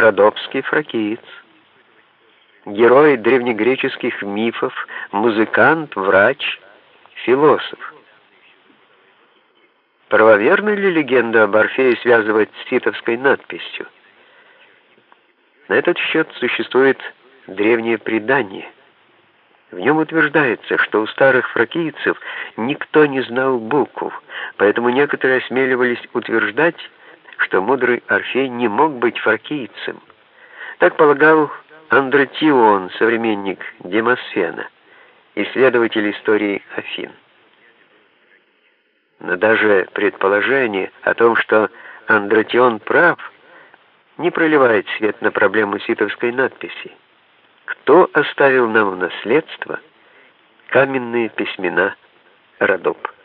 родопский фракиец. Герой древнегреческих мифов, музыкант, врач, философ. Правоверна ли легенда об Орфее связывать с ситовской надписью? На этот счет существует древнее предание. В нем утверждается, что у старых фракийцев никто не знал букв, поэтому некоторые осмеливались утверждать, что мудрый Орфей не мог быть фракийцем. Так полагал Андратион, современник Демосфена, исследователь истории Афин. Но даже предположение о том, что Андратион прав, не проливает свет на проблему ситовской надписи. Кто оставил нам в наследство каменные письмена Родоп?